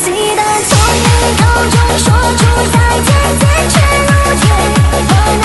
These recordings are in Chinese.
记得从你口中说出再见，坚决如铁。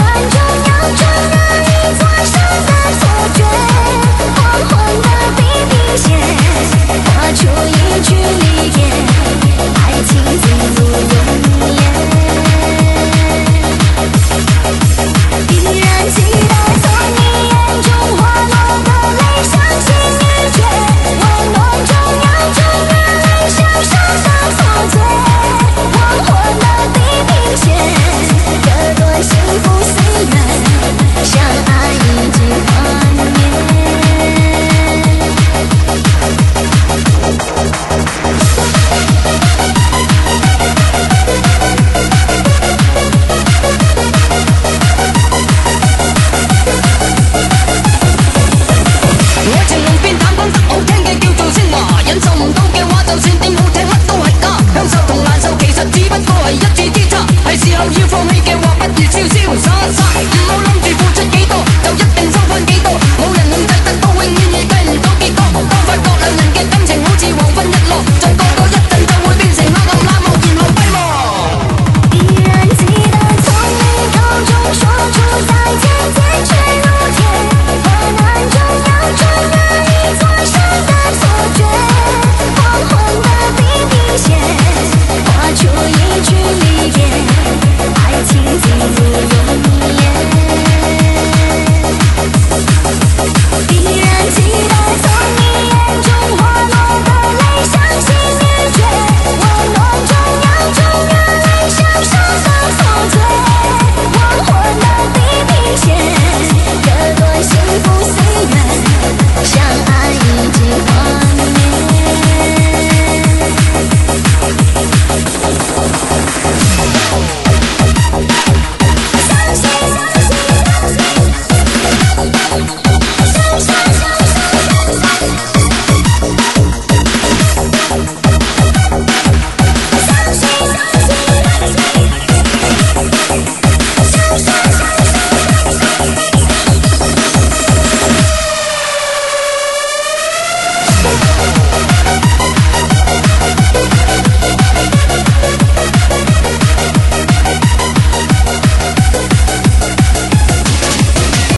时候要放弃嘅话不如潇潇洒洒唔好谂住付出几多